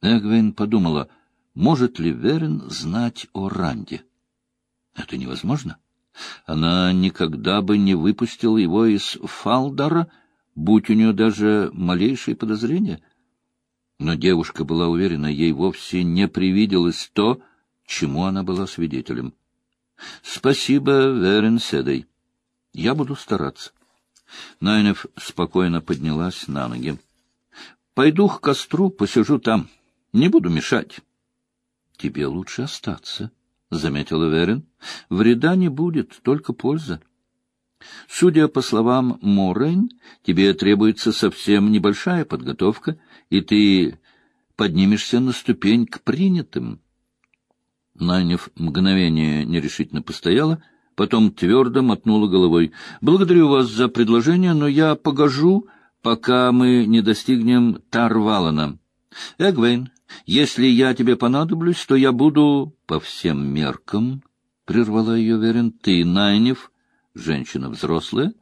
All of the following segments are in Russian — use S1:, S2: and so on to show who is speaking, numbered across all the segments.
S1: Эгвин подумала, может ли Верен знать о Ранде. Это невозможно. Она никогда бы не выпустила его из Фалдара, будь у нее даже малейшие подозрения. Но девушка была уверена, ей вовсе не привиделось то, чему она была свидетелем. — Спасибо, Верен Седой. Я буду стараться. Найнев спокойно поднялась на ноги. — Пойду к костру, посижу там. Не буду мешать. — Тебе лучше остаться, — заметила Верин. — Вреда не будет, только польза. Судя по словам Моррейн, тебе требуется совсем небольшая подготовка, и ты поднимешься на ступень к принятым. Найнев мгновение нерешительно постояла, потом твердо мотнула головой. — Благодарю вас за предложение, но я погожу, пока мы не достигнем Тарвалана. — Эгвейн, если я тебе понадоблюсь, то я буду по всем меркам, — прервала ее Верин. — Ты, Найнев, женщина взрослая.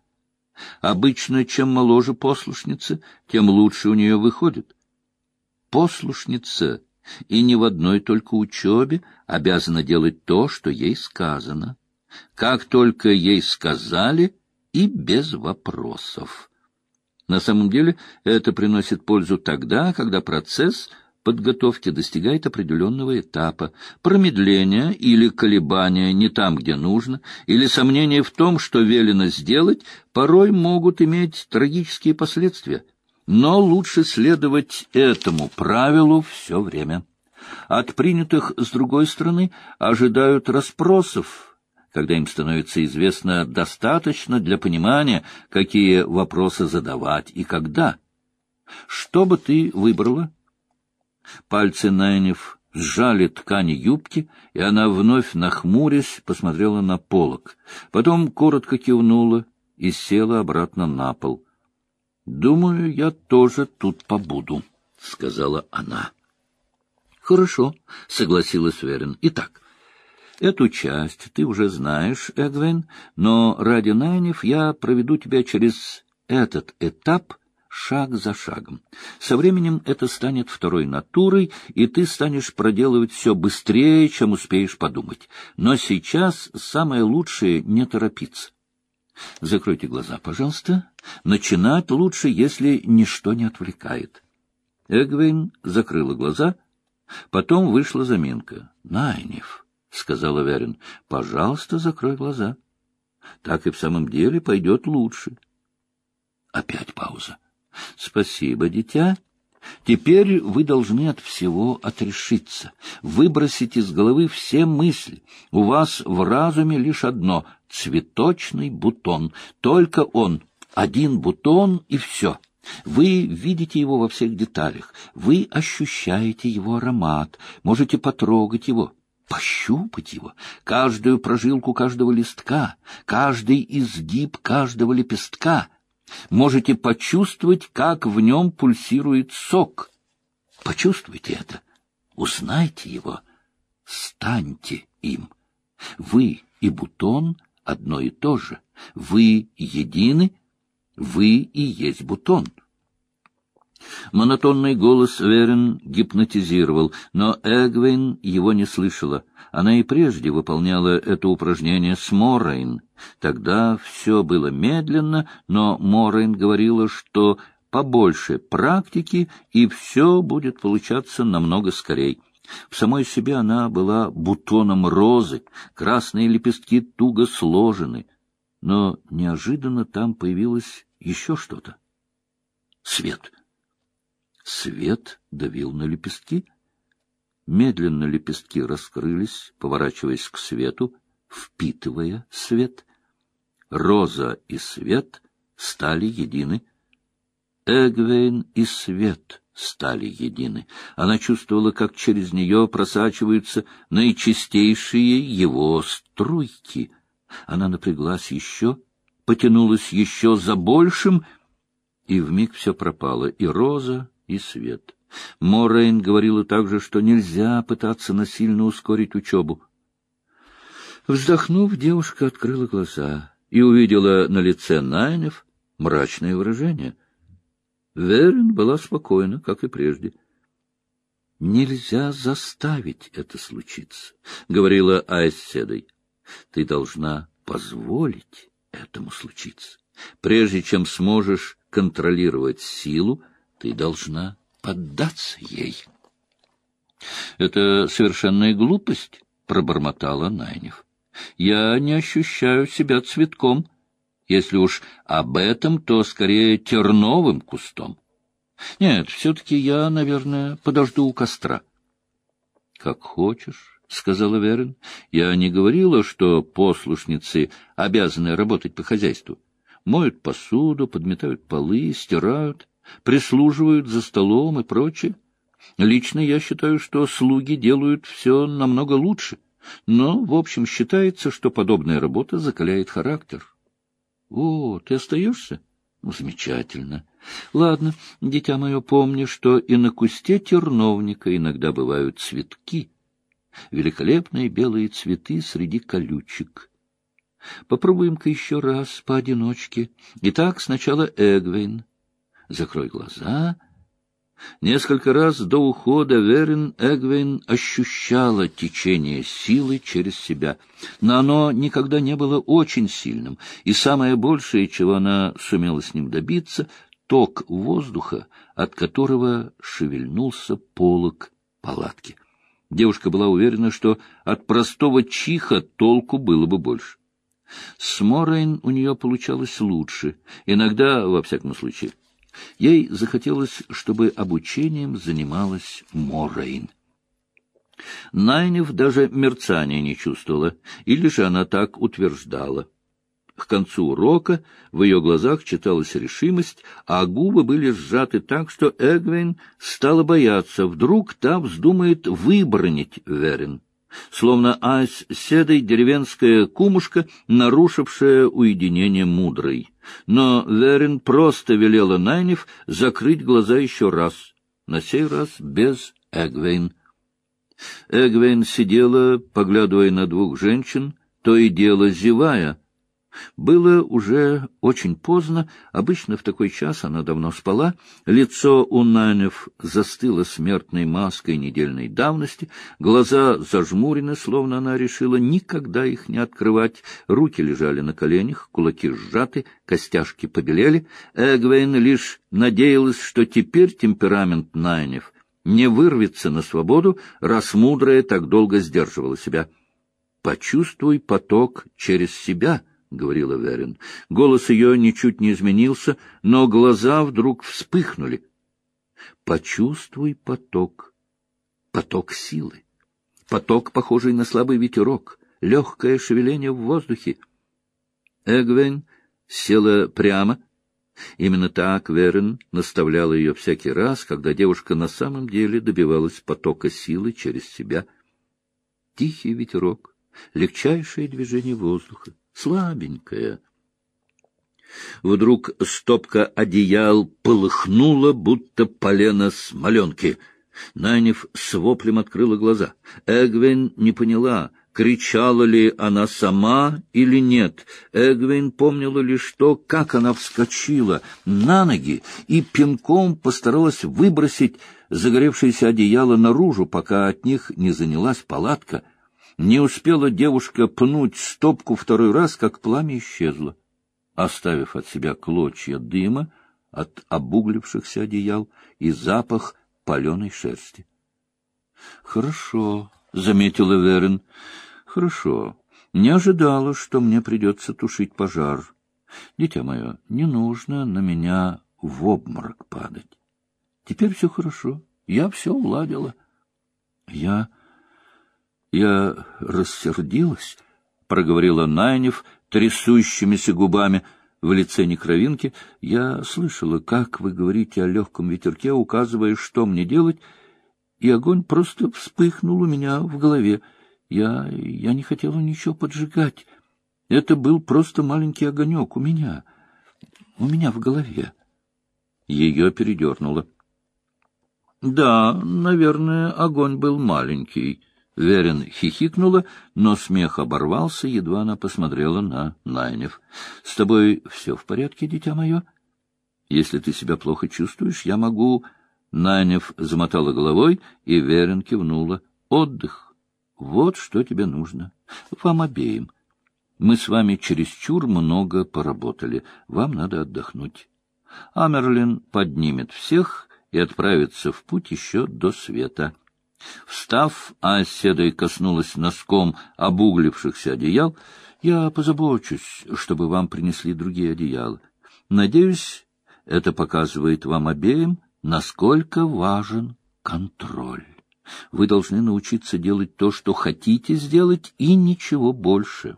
S1: Обычно, чем моложе послушница, тем лучше у нее выходит. Послушница и не в одной только учебе обязана делать то, что ей сказано. Как только ей сказали, и без вопросов. На самом деле это приносит пользу тогда, когда процесс подготовки достигает определенного этапа. Промедление или колебания не там, где нужно, или сомнения в том, что велено сделать, порой могут иметь трагические последствия — но лучше следовать этому правилу все время. От принятых, с другой стороны, ожидают расспросов, когда им становится известно достаточно для понимания, какие вопросы задавать и когда. Что бы ты выбрала? Пальцы Найнев сжали ткани юбки, и она, вновь нахмурясь, посмотрела на полок. Потом коротко кивнула и села обратно на пол. — Думаю, я тоже тут побуду, — сказала она. — Хорошо, — согласилась Верин. — Итак, эту часть ты уже знаешь, Эгвин, но ради Найнев я проведу тебя через этот этап шаг за шагом. Со временем это станет второй натурой, и ты станешь проделывать все быстрее, чем успеешь подумать. Но сейчас самое лучшее — не торопиться. Закройте глаза, пожалуйста. Начинать лучше, если ничто не отвлекает. Эгвин закрыла глаза, потом вышла заминка. — Найнев, — сказала Верин, — пожалуйста, закрой глаза. Так и в самом деле пойдет лучше. Опять пауза. — Спасибо, дитя. Теперь вы должны от всего отрешиться, выбросить из головы все мысли. У вас в разуме лишь одно — цветочный бутон. Только он, один бутон и все. Вы видите его во всех деталях, вы ощущаете его аромат, можете потрогать его, пощупать его, каждую прожилку каждого листка, каждый изгиб каждого лепестка — можете почувствовать, как в нем пульсирует сок. Почувствуйте это, узнайте его, станьте им. Вы и бутон одно и то же. Вы едины, вы и есть бутон. Монотонный голос Верен гипнотизировал, но Эгвин его не слышала. Она и прежде выполняла это упражнение с Морейн. Тогда все было медленно, но Морейн говорила, что побольше практики, и все будет получаться намного скорей. В самой себе она была бутоном розы, красные лепестки туго сложены. Но неожиданно там появилось еще что-то. Свет. Свет давил на лепестки. Медленно лепестки раскрылись, поворачиваясь к свету, впитывая свет. Роза и свет стали едины. Эгвейн и свет стали едины. Она чувствовала, как через нее просачиваются наичистейшие его струйки. Она напряглась еще, потянулась еще за большим, и вмиг все пропало, и роза, и свет. Морейн говорила также, что нельзя пытаться насильно ускорить учебу. Вздохнув, девушка открыла глаза и увидела на лице Найнев мрачное выражение. Верин была спокойна, как и прежде. Нельзя заставить это случиться, — говорила Айседой. Ты должна позволить этому случиться. Прежде чем сможешь контролировать силу, ты должна поддаться ей. — Это совершенная глупость, — пробормотала Найнев. — Я не ощущаю себя цветком. Если уж об этом, то скорее терновым кустом. Нет, все-таки я, наверное, подожду у костра. — Как хочешь, — сказала Верин. — Я не говорила, что послушницы обязаны работать по хозяйству. Моют посуду, подметают полы, стирают, прислуживают за столом и прочее. Лично я считаю, что слуги делают все намного лучше, но, в общем, считается, что подобная работа закаляет характер. — О, ты остаешься? Замечательно. Ладно, дитя мое, помни, что и на кусте терновника иногда бывают цветки, великолепные белые цветы среди колючек. Попробуем-ка еще раз поодиночке. Итак, сначала Эгвейн. Закрой глаза Несколько раз до ухода Верин Эгвейн ощущала течение силы через себя, но оно никогда не было очень сильным, и самое большее, чего она сумела с ним добиться, — ток воздуха, от которого шевельнулся полог палатки. Девушка была уверена, что от простого чиха толку было бы больше. С Морейн у нее получалось лучше, иногда, во всяком случае. Ей захотелось, чтобы обучением занималась Морейн. Найнев даже мерцания не чувствовала, или же она так утверждала. К концу урока в ее глазах читалась решимость, а губы были сжаты так, что Эгвейн стала бояться, вдруг та вздумает выбронить Верин словно ась седой деревенская кумушка, нарушившая уединение мудрой. Но Верин просто велела Найнев закрыть глаза еще раз, на сей раз без Эгвейн. Эгвейн сидела, поглядывая на двух женщин, то и дело зевая — было уже очень поздно, обычно в такой час она давно спала, лицо у Нанев застыло смертной маской недельной давности, глаза зажмурены, словно она решила никогда их не открывать, руки лежали на коленях, кулаки сжаты, костяшки побелели. Эгвейн лишь надеялась, что теперь темперамент Найнев не вырвется на свободу, раз мудрая так долго сдерживала себя. «Почувствуй поток через себя», — говорила Верин. Голос ее ничуть не изменился, но глаза вдруг вспыхнули. Почувствуй поток, поток силы, поток, похожий на слабый ветерок, легкое шевеление в воздухе. Эгвен села прямо. Именно так Верин наставляла ее всякий раз, когда девушка на самом деле добивалась потока силы через себя. Тихий ветерок, легчайшее движение воздуха слабенькая. Вдруг стопка одеял полыхнула, будто полено смоленки. Найнев с воплем открыла глаза. Эгвин не поняла, кричала ли она сама или нет. Эгвин помнила лишь то, как она вскочила на ноги и пинком постаралась выбросить загоревшееся одеяло наружу, пока от них не занялась палатка — не успела девушка пнуть стопку второй раз, как пламя исчезло, оставив от себя клочья дыма от обуглившихся одеял и запах паленой шерсти. — Хорошо, — заметила Верин. — Хорошо. Не ожидала, что мне придется тушить пожар. Дитя мое, не нужно на меня в обморок падать. Теперь все хорошо. Я все уладила. Я я рассердилась, — проговорила Найнев трясущимися губами в лице некровинки. Я слышала, как вы говорите о легком ветерке, указывая, что мне делать, и огонь просто вспыхнул у меня в голове. Я, я не хотела ничего поджигать. Это был просто маленький огонек у меня, у меня в голове. Ее передернуло. — Да, наверное, огонь был маленький, Верин хихикнула, но смех оборвался, едва она посмотрела на Найнев. — С тобой все в порядке, дитя мое? Если ты себя плохо чувствуешь, я могу Нанев замотала головой, и Верин кивнула. Отдых. Вот что тебе нужно. Вам обеим. Мы с вами чересчур много поработали. Вам надо отдохнуть. Амерлин поднимет всех и отправится в путь еще до света. Встав, оседой коснулась носком обуглившихся одеял. Я позабочусь, чтобы вам принесли другие одеяла. Надеюсь, это показывает вам обеим, насколько важен контроль. Вы должны научиться делать то, что хотите сделать, и ничего больше.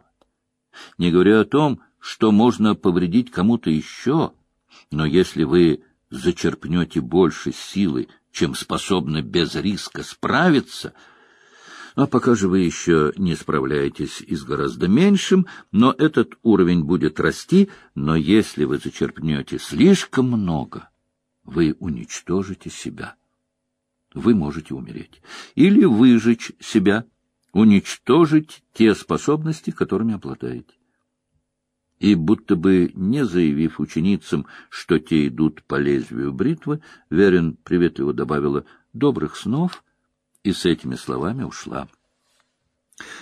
S1: Не говоря о том, что можно повредить кому-то еще, но если вы зачерпнете больше силы, чем способны без риска справиться, а пока же вы еще не справляетесь и с гораздо меньшим, но этот уровень будет расти, но если вы зачерпнете слишком много, вы уничтожите себя. Вы можете умереть. Или выжечь себя, уничтожить те способности, которыми обладаете. И будто бы не заявив ученицам, что те идут по лезвию бритвы, Верин приветливо добавила «добрых снов» и с этими словами ушла.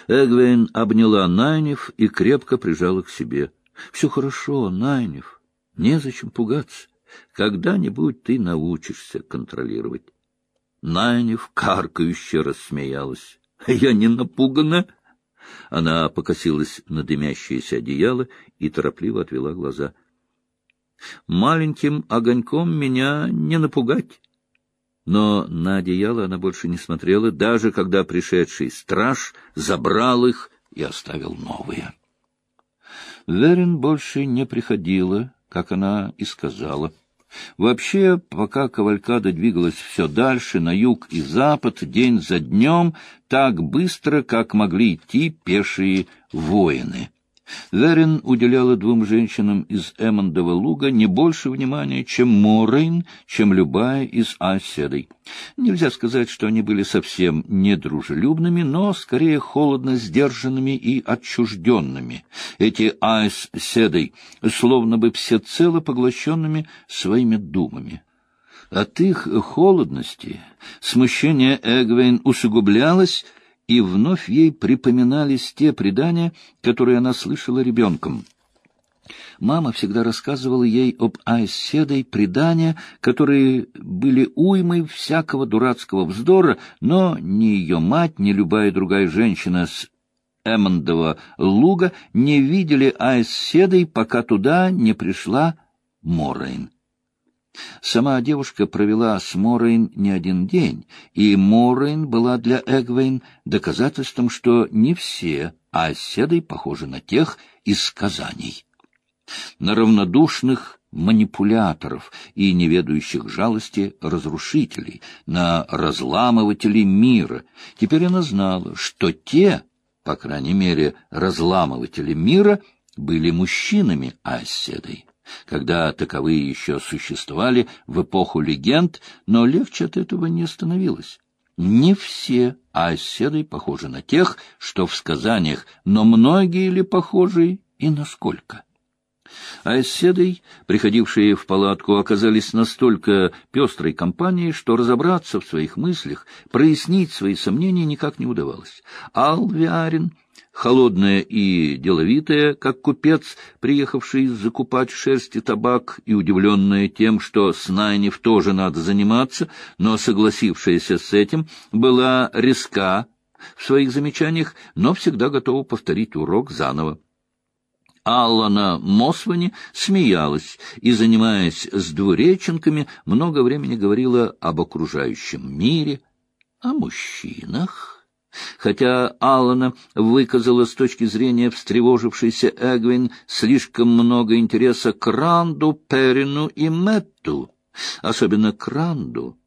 S1: Эгвейн обняла Найнев и крепко прижала к себе. — Все хорошо, Найнев, незачем пугаться. Когда-нибудь ты научишься контролировать. Найнев каркающе рассмеялась. — Я не напугана. Она покосилась на дымящееся одеяло и торопливо отвела глаза. — Маленьким огоньком меня не напугать. Но на одеяло она больше не смотрела, даже когда пришедший страж забрал их и оставил новые. Верин больше не приходила, как она и сказала. Вообще, пока кавалькада двигалась все дальше, на юг и запад, день за днем, так быстро, как могли идти пешие воины — Верин уделяла двум женщинам из Эммондова луга не больше внимания, чем Морейн, чем любая из оседой. Нельзя сказать, что они были совсем недружелюбными, но скорее холодно сдержанными и отчужденными. Эти айс-седой, словно бы всецело поглощенными своими думами. От их холодности смущение Эгвейн усугублялось, и вновь ей припоминались те предания, которые она слышала ребенком. Мама всегда рассказывала ей об Айседой предания, которые были уймой всякого дурацкого вздора, но ни ее мать, ни любая другая женщина с Эммондова луга не видели Айседой, пока туда не пришла Морейн. Сама девушка провела с Морейн не один день, и Морейн была для Эгвейн доказательством, что не все оседой похожи на тех из сказаний. На равнодушных манипуляторов и неведающих жалости разрушителей, на разламывателей мира. Теперь она знала, что те, по крайней мере, разламыватели мира, были мужчинами оседой когда таковые еще существовали в эпоху легенд, но легче от этого не становилось. Не все оседы похожи на тех, что в сказаниях, но многие ли похожи и насколько? Айседой, приходившие в палатку, оказались настолько пестрой компанией, что разобраться в своих мыслях, прояснить свои сомнения никак не удавалось. Алвиарин холодная и деловитая, как купец, приехавший закупать шерсть и табак, и удивленная тем, что с Найнев тоже надо заниматься, но согласившаяся с этим, была резка в своих замечаниях, но всегда готова повторить урок заново. Аллана Мосвани смеялась и, занимаясь с двуреченками, много времени говорила об окружающем мире, о мужчинах Хотя Алана выказала с точки зрения встревожившейся Эгвин слишком много интереса к Ранду, Перину и Мэтту, особенно к Ранду.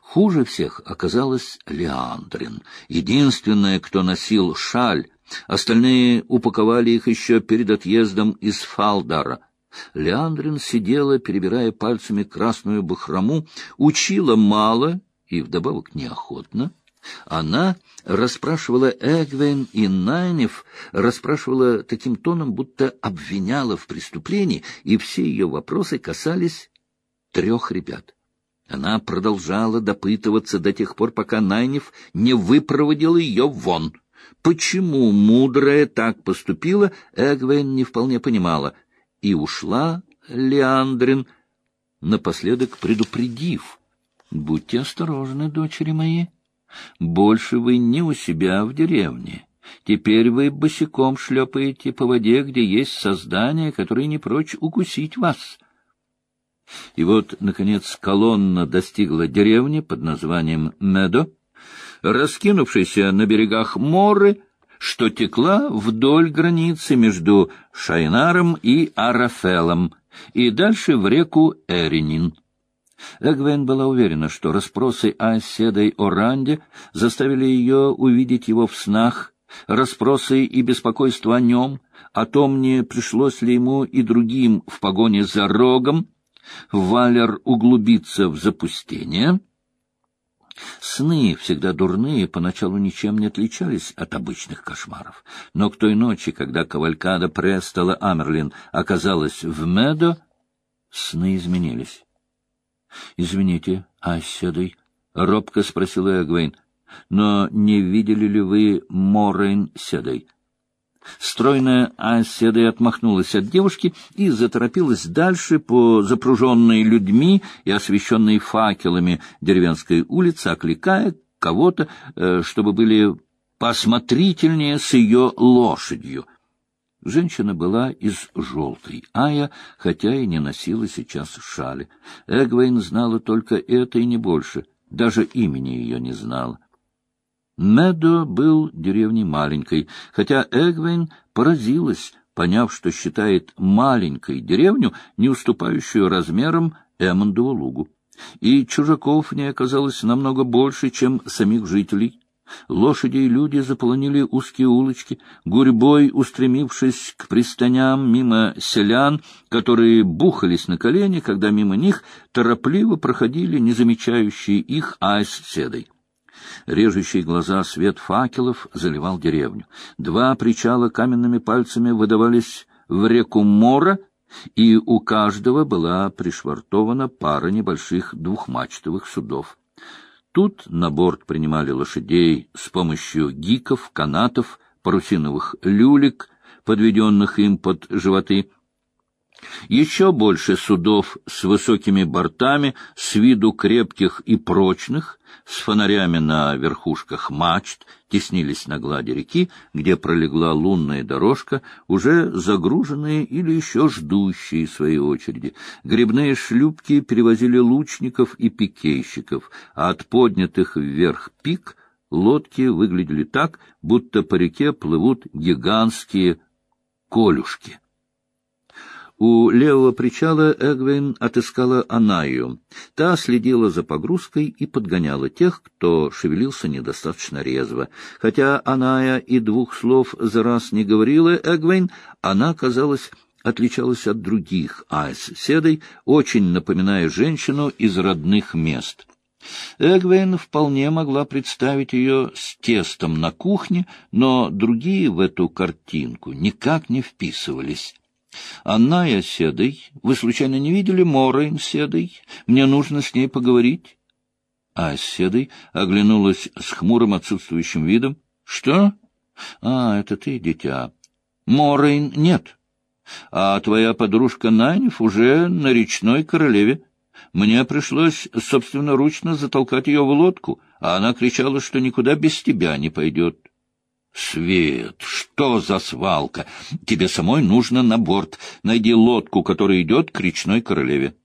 S1: Хуже всех оказалась Леандрин, единственная, кто носил шаль, остальные упаковали их еще перед отъездом из Фалдара. Леандрин сидела, перебирая пальцами красную бахрому, учила мало и вдобавок неохотно. Она расспрашивала Эгвен и Найнев, расспрашивала таким тоном, будто обвиняла в преступлении, и все ее вопросы касались трех ребят. Она продолжала допытываться до тех пор, пока Найнев не выпроводил ее вон. Почему мудрая так поступила, Эгвен не вполне понимала. И ушла Леандрин, напоследок предупредив. — Будьте осторожны, дочери мои. Больше вы не у себя в деревне. Теперь вы босиком шлепаете по воде, где есть создание, которое не прочь укусить вас. И вот, наконец, колонна достигла деревни под названием Медо, раскинувшейся на берегах Моры, что текла вдоль границы между Шайнаром и Арафелом, и дальше в реку Эринин. Эгвен была уверена, что расспросы о Седой Оранде заставили ее увидеть его в снах, расспросы и беспокойство о нем, о том, не пришлось ли ему и другим в погоне за рогом, Валер углубиться в запустение. Сны, всегда дурные, поначалу ничем не отличались от обычных кошмаров. Но к той ночи, когда кавалькада Престола Амерлин оказалась в Медо, сны изменились. — Извините, Айседой, — робко спросила Эгвейн, — но не видели ли вы Морейн Седой? Стройная Айседой отмахнулась от девушки и заторопилась дальше по запруженной людьми и освещенной факелами деревенской улице, окликая кого-то, э, чтобы были посмотрительнее с ее лошадью. Женщина была из желтой Ая, хотя и не носила сейчас шали. Эгвейн знала только это и не больше, даже имени ее не знала. Медо был деревней маленькой, хотя Эгвейн поразилась, поняв, что считает маленькой деревню, не уступающую размерам Эммондову лугу. И чужаков в ней оказалось намного больше, чем самих жителей. Лошади и люди заполонили узкие улочки, гурьбой устремившись к пристаням мимо селян, которые бухались на колени, когда мимо них торопливо проходили незамечающие их айс-седой. Режущий глаза свет факелов заливал деревню. Два причала каменными пальцами выдавались в реку Мора, и у каждого была пришвартована пара небольших двухмачтовых судов. Тут на борт принимали лошадей с помощью гиков, канатов, парусиновых люлек, подведенных им под животы. Еще больше судов с высокими бортами, с виду крепких и прочных, с фонарями на верхушках мачт, теснились на глади реки, где пролегла лунная дорожка, уже загруженные или еще ждущие своей очереди. Грибные шлюпки перевозили лучников и пикейщиков, а от поднятых вверх пик лодки выглядели так, будто по реке плывут гигантские колюшки. У левого причала Эгвин отыскала Анаю. Та следила за погрузкой и подгоняла тех, кто шевелился недостаточно резво. Хотя Аная и двух слов за раз не говорила Эгвин, она, казалось, отличалась от других айс-седой, очень напоминая женщину из родных мест. Эгвейн вполне могла представить ее с тестом на кухне, но другие в эту картинку никак не вписывались. Анная Седой, вы случайно не видели Морейн Седой? Мне нужно с ней поговорить. А Седой оглянулась с хмурым отсутствующим видом. — Что? — А, это ты, дитя. — Морейн нет. А твоя подружка Найниф уже на речной королеве. Мне пришлось собственноручно затолкать ее в лодку, а она кричала, что никуда без тебя не пойдет. Свет, что за свалка? Тебе самой нужно на борт. Найди лодку, которая идет к речной королеве.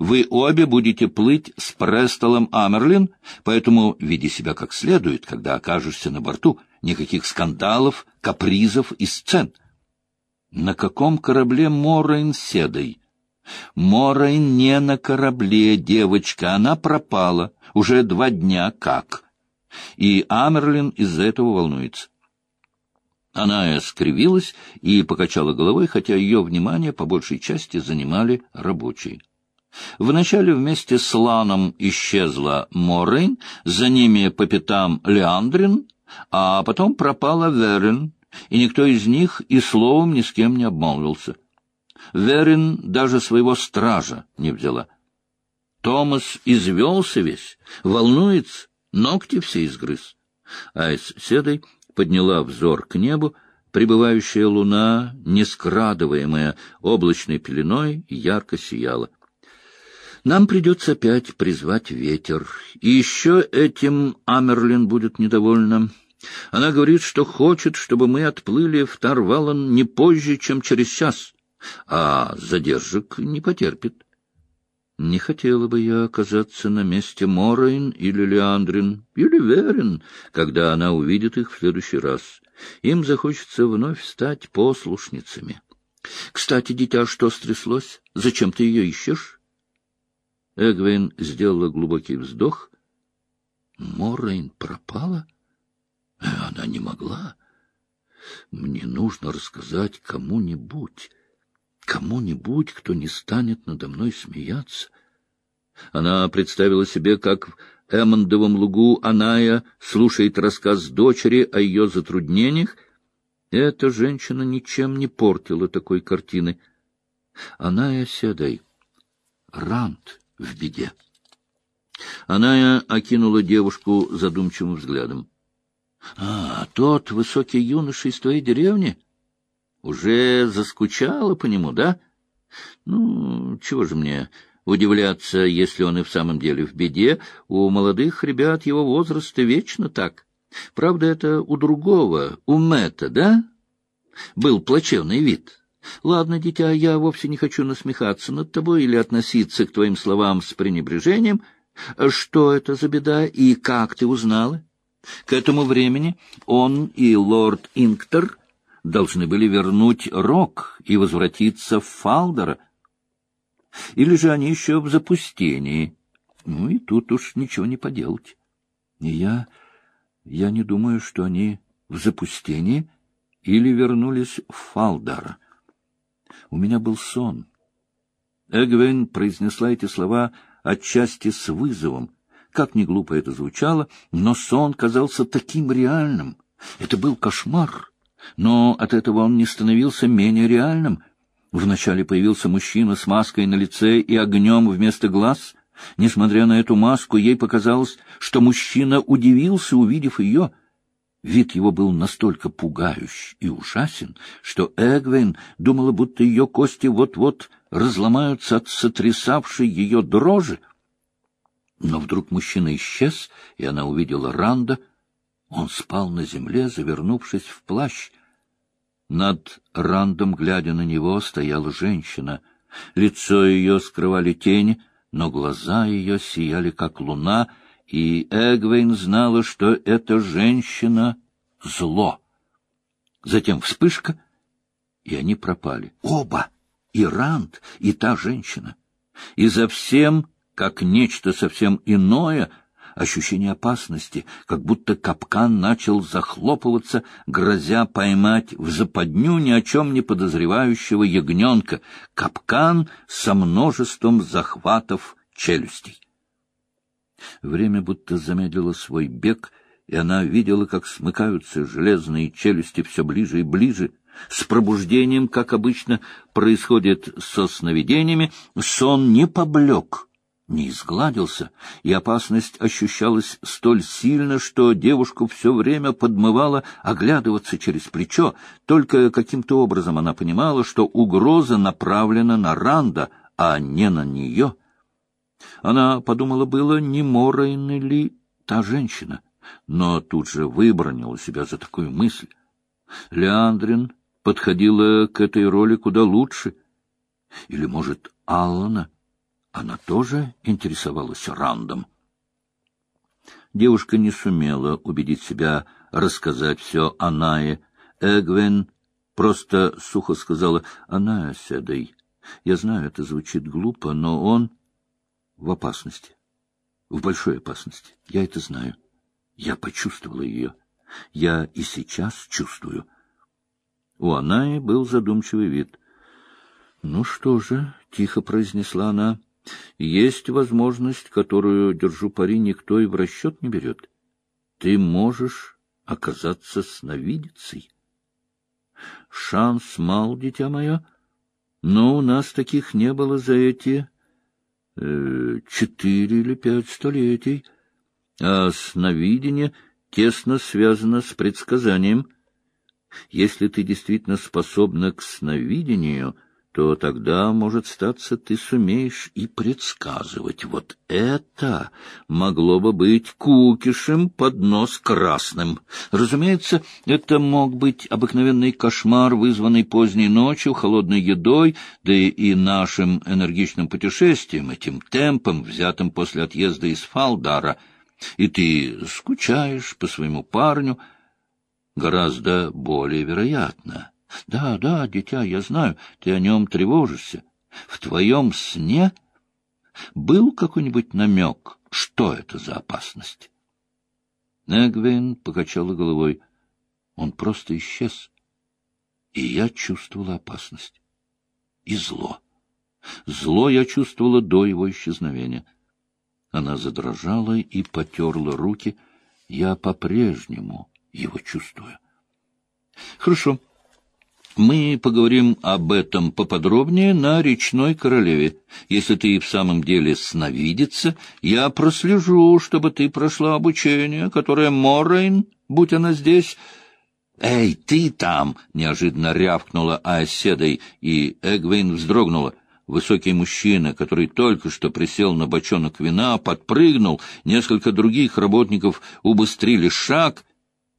S1: Вы обе будете плыть с Престолом Амерлин, поэтому веди себя как следует, когда окажешься на борту. Никаких скандалов, капризов и сцен. На каком корабле Морейн Седай? Морейн не на корабле, девочка, она пропала. Уже два дня как. И Амерлин из-за этого волнуется. Она скривилась и покачала головой, хотя ее внимание по большей части занимали рабочие. Вначале вместе с Ланом исчезла Морейн, за ними по пятам Леандрин, а потом пропала Верин, и никто из них и словом ни с кем не обмолвился. Верин даже своего стража не взяла. Томас извелся весь, волнуется, ногти все изгрыз. Айс седой подняла взор к небу, прибывающая луна, нескрадываемая облачной пеленой, ярко сияла. Нам придется опять призвать ветер. И еще этим Амерлин будет недовольна. Она говорит, что хочет, чтобы мы отплыли в Тарвалан не позже, чем через час, а задержек не потерпит. Не хотела бы я оказаться на месте Морейн или Леандрин, или Верин, когда она увидит их в следующий раз. Им захочется вновь стать послушницами. Кстати, дитя, что стряслось? Зачем ты ее ищешь? Эгвин сделала глубокий вздох. Морейн пропала? Э, она не могла. Мне нужно рассказать кому-нибудь, кому-нибудь, кто не станет надо мной смеяться. Она представила себе, как в Эммондовом лугу Аная слушает рассказ дочери о ее затруднениях. Эта женщина ничем не портила такой картины. Аная Седай, Рант в беде. Аная окинула девушку задумчивым взглядом. — А, тот высокий юноша из твоей деревни? Уже заскучала по нему, да? Ну, чего же мне удивляться, если он и в самом деле в беде? У молодых ребят его возраста вечно так. Правда, это у другого, у Мэтта, да? Был плачевный вид. Ладно, дитя, я вовсе не хочу насмехаться над тобой или относиться к твоим словам с пренебрежением. Что это за беда и как ты узнала? К этому времени он и лорд Инктор должны были вернуть Рок и возвратиться в Фалдера. Или же они еще в запустении. Ну и тут уж ничего не поделать. И я... я не думаю, что они в запустении или вернулись в Фалдара. У меня был сон. Эгвен произнесла эти слова отчасти с вызовом. Как ни глупо это звучало, но сон казался таким реальным. Это был кошмар, но от этого он не становился менее реальным. Вначале появился мужчина с маской на лице и огнем вместо глаз. Несмотря на эту маску, ей показалось, что мужчина удивился, увидев ее — Вид его был настолько пугающий и ужасен, что Эгвин думала, будто ее кости вот-вот разломаются от сотрясавшей ее дрожи. Но вдруг мужчина исчез, и она увидела Ранда. Он спал на земле, завернувшись в плащ. Над Рандом, глядя на него, стояла женщина. Лицо ее скрывали тени, но глаза ее сияли, как луна — и Эгвейн знала, что эта женщина — зло. Затем вспышка, и они пропали. Оба! И Ранд, и та женщина. И за всем, как нечто совсем иное, ощущение опасности, как будто капкан начал захлопываться, грозя поймать в западню ни о чем не подозревающего ягненка, капкан со множеством захватов челюстей. Время будто замедлило свой бег, и она видела, как смыкаются железные челюсти все ближе и ближе. С пробуждением, как обычно происходит со сновидениями, сон не поблек, не изгладился, и опасность ощущалась столь сильно, что девушку все время подмывало оглядываться через плечо. Только каким-то образом она понимала, что угроза направлена на Ранда, а не на нее — она подумала было, не Морейн ли та женщина, но тут же выбронила себя за такую мысль. Леандрин подходила к этой роли куда лучше. Или, может, Аллана? Она тоже интересовалась Рандом. Девушка не сумела убедить себя рассказать все о Нае. Эгвен просто сухо сказала «Аная, седай, я знаю, это звучит глупо, но он...» в опасности, в большой опасности. Я это знаю. Я почувствовала ее. Я и сейчас чувствую. У Анаи был задумчивый вид. — Ну что же, — тихо произнесла она, — есть возможность, которую, держу пари, никто и в расчет не берет. Ты можешь оказаться сновидицей. Шанс мал, дитя мое, но у нас таких не было за эти э, четыре или пять столетий, а сновидение тесно связано с предсказанием. Если ты действительно способна к сновидению — то тогда, может статься, ты сумеешь и предсказывать. Вот это могло бы быть кукишем под нос красным. Разумеется, это мог быть обыкновенный кошмар, вызванный поздней ночью, холодной едой, да и нашим энергичным путешествием, этим темпом, взятым после отъезда из Фалдара. И ты скучаешь по своему парню, гораздо более вероятно — да, да, дитя, я знаю, ты о нем тревожишься. В твоем сне был какой-нибудь намек, что это за опасность? Эгвин покачала головой. Он просто исчез. И я чувствовала опасность. И зло. Зло я чувствовала до его исчезновения. Она задрожала и потерла руки. Я по-прежнему его чувствую. Хорошо. Мы поговорим об этом поподробнее на речной королеве. Если ты и в самом деле сновидица, я прослежу, чтобы ты прошла обучение, которое Моррейн, будь она здесь... «Эй, ты там!» — неожиданно рявкнула Аоседой, и Эгвейн вздрогнула. Высокий мужчина, который только что присел на бочонок вина, подпрыгнул, несколько других работников убыстрили шаг.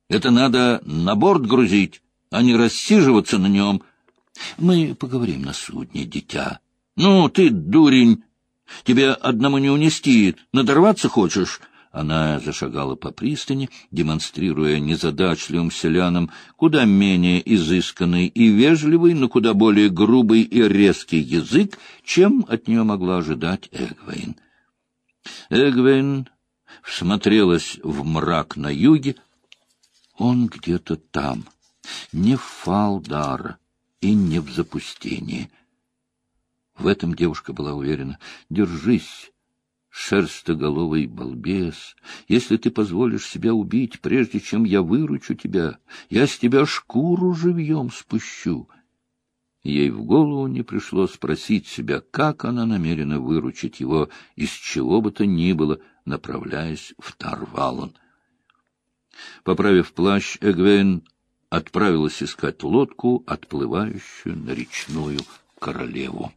S1: «Это надо на борт грузить!» А не рассиживаться на нем. Мы поговорим на судне, дитя. Ну, ты, дурень, тебе одному не унести, надорваться хочешь?» Она зашагала по пристани, демонстрируя незадачливым селянам куда менее изысканный и вежливый, но куда более грубый и резкий язык, чем от нее могла ожидать Эгвейн. Эгвейн всмотрелась в мрак на юге. Он где-то там, не в Фалдара и не в запустении. В этом девушка была уверена. «Держись, шерстоголовый балбес, если ты позволишь себя убить, прежде чем я выручу тебя, я с тебя шкуру живьем спущу». Ей в голову не пришло спросить себя, как она намерена выручить его из чего бы то ни было, направляясь в Тарвалон. Поправив плащ, Эгвейн отправилась искать лодку, отплывающую на речную королеву.